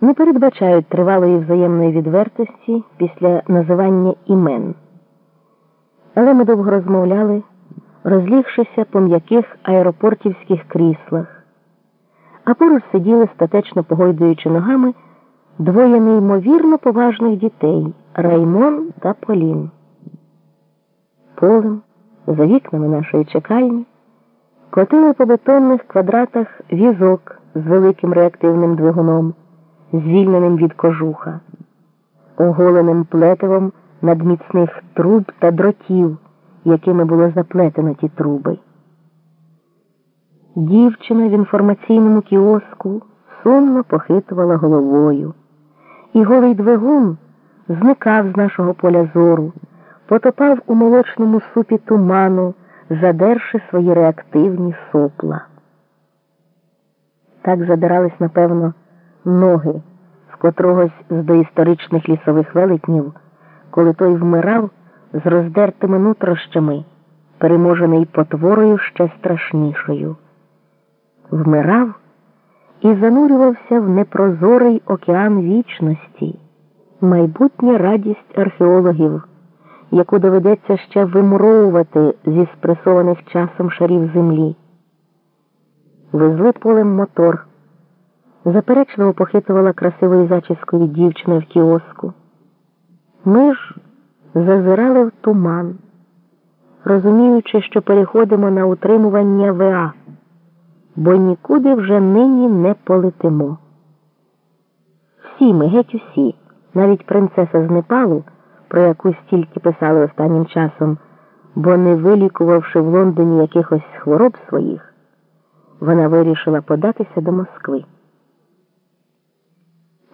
не передбачають тривалої взаємної відвертості після називання імен. Але ми довго розмовляли, розлігшися по м'яких аеропортівських кріслах, а поруч сиділи, статечно погойдуючи ногами, двоє неймовірно поважних дітей Раймон та Полін. Полем, за вікнами нашої чекальні, котили по бетонних квадратах візок з великим реактивним двигуном, звільненим від кожуха, оголеним плетивом надміцних труб та дротів, якими було заплетено ті труби. Дівчина в інформаційному кіоску сумно похитувала головою, і голий двигун зникав з нашого поля зору, потопав у молочному супі туману, задерши свої реактивні сопла. Так задирались, напевно, ноги в котрогось з доісторичних лісових велетнів, коли той вмирав з роздертими нутрощами, переможений потворою ще страшнішою. Вмирав і занурювався в непрозорий океан вічності, майбутня радість археологів, яку доведеться ще вимуровувати зі спресованих часом шарів землі. Везли полем мотор, заперечливо похитувала красивою зачіскою дівчина в кіоску. Ми ж зазирали в туман, розуміючи, що переходимо на утримування ВА, бо нікуди вже нині не полетимо. Всі ми, геть усі, навіть принцеса з Непалу, про яку стільки писали останнім часом, бо не вилікувавши в Лондоні якихось хвороб своїх, вона вирішила податися до Москви.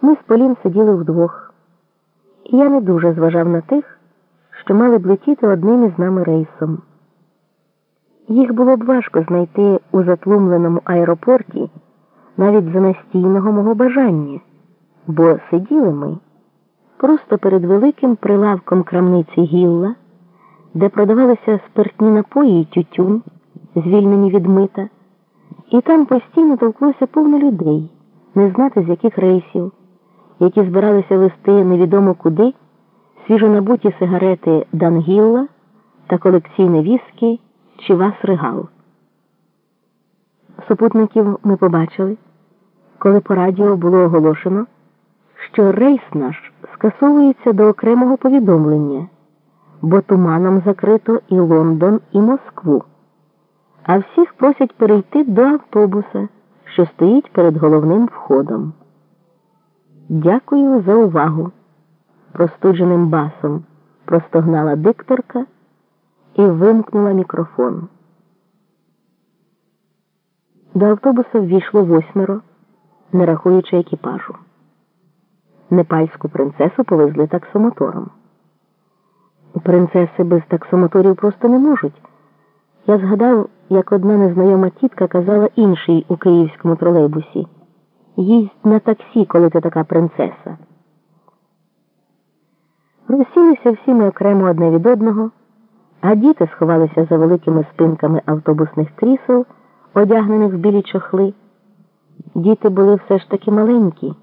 Ми з Полін сиділи вдвох, і я не дуже зважав на тих, що мали б летіти одним із нами рейсом. Їх було б важко знайти у затлумленому аеропорті навіть за настійного мого бажання, бо сиділи ми просто перед великим прилавком крамниці Гілла, де продавалися спиртні напої і тютюн, звільнені від мита, і там постійно толклося повно людей, не знати з яких рейсів, які збиралися вести невідомо куди свіжонабуті сигарети Дангілла та колекційне віскі Чівас Регал. Супутників ми побачили, коли по радіо було оголошено, що рейс наш скасовується до окремого повідомлення, бо туманом закрито і Лондон, і Москву, а всіх просять перейти до автобуса, що стоїть перед головним входом. Дякую за увагу. Простудженим басом простогнала дикторка і вимкнула мікрофон. До автобуса ввійшло восьмеро, не рахуючи екіпажу. Непальську принцесу повезли таксомотором. Принцеси без таксомоторів просто не можуть. Я згадав, як одна незнайома тітка казала іншій у київському тролейбусі їсть на таксі, коли ти така принцеса. Розсілися всі ми окремо одне від одного, а діти сховалися за великими спинками автобусних крісел, одягнених в білі чохли. Діти були все ж таки маленькі,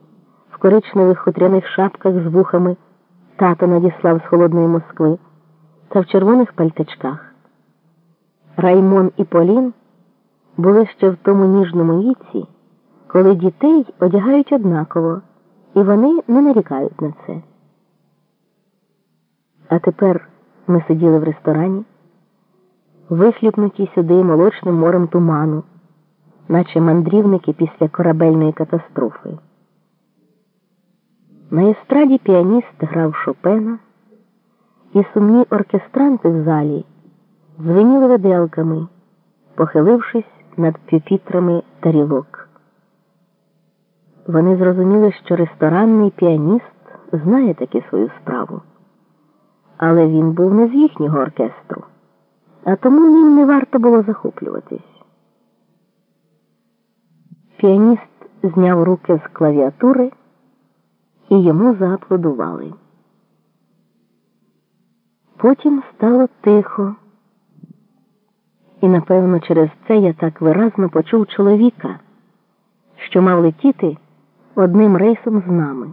в коричневих хутряних шапках з вухами, тато надіслав з холодної Москви, та в червоних пальтичках. Раймон і Полін були ще в тому ніжному віці, коли дітей одягають однаково, і вони не нарікають на це. А тепер ми сиділи в ресторані, вихлюпнуті сюди молочним морем туману, наче мандрівники після корабельної катастрофи. На естраді піаніст грав Шопена, і сумні оркестранти в залі звеніли виделками, похилившись над пюпітрами тарілок. Вони зрозуміли, що ресторанний піаніст знає таки свою справу але він був не з їхнього оркестру, а тому ним не варто було захоплюватись. Піаніст зняв руки з клавіатури і йому зааплодували. Потім стало тихо, і, напевно, через це я так виразно почув чоловіка, що мав летіти одним рейсом з нами.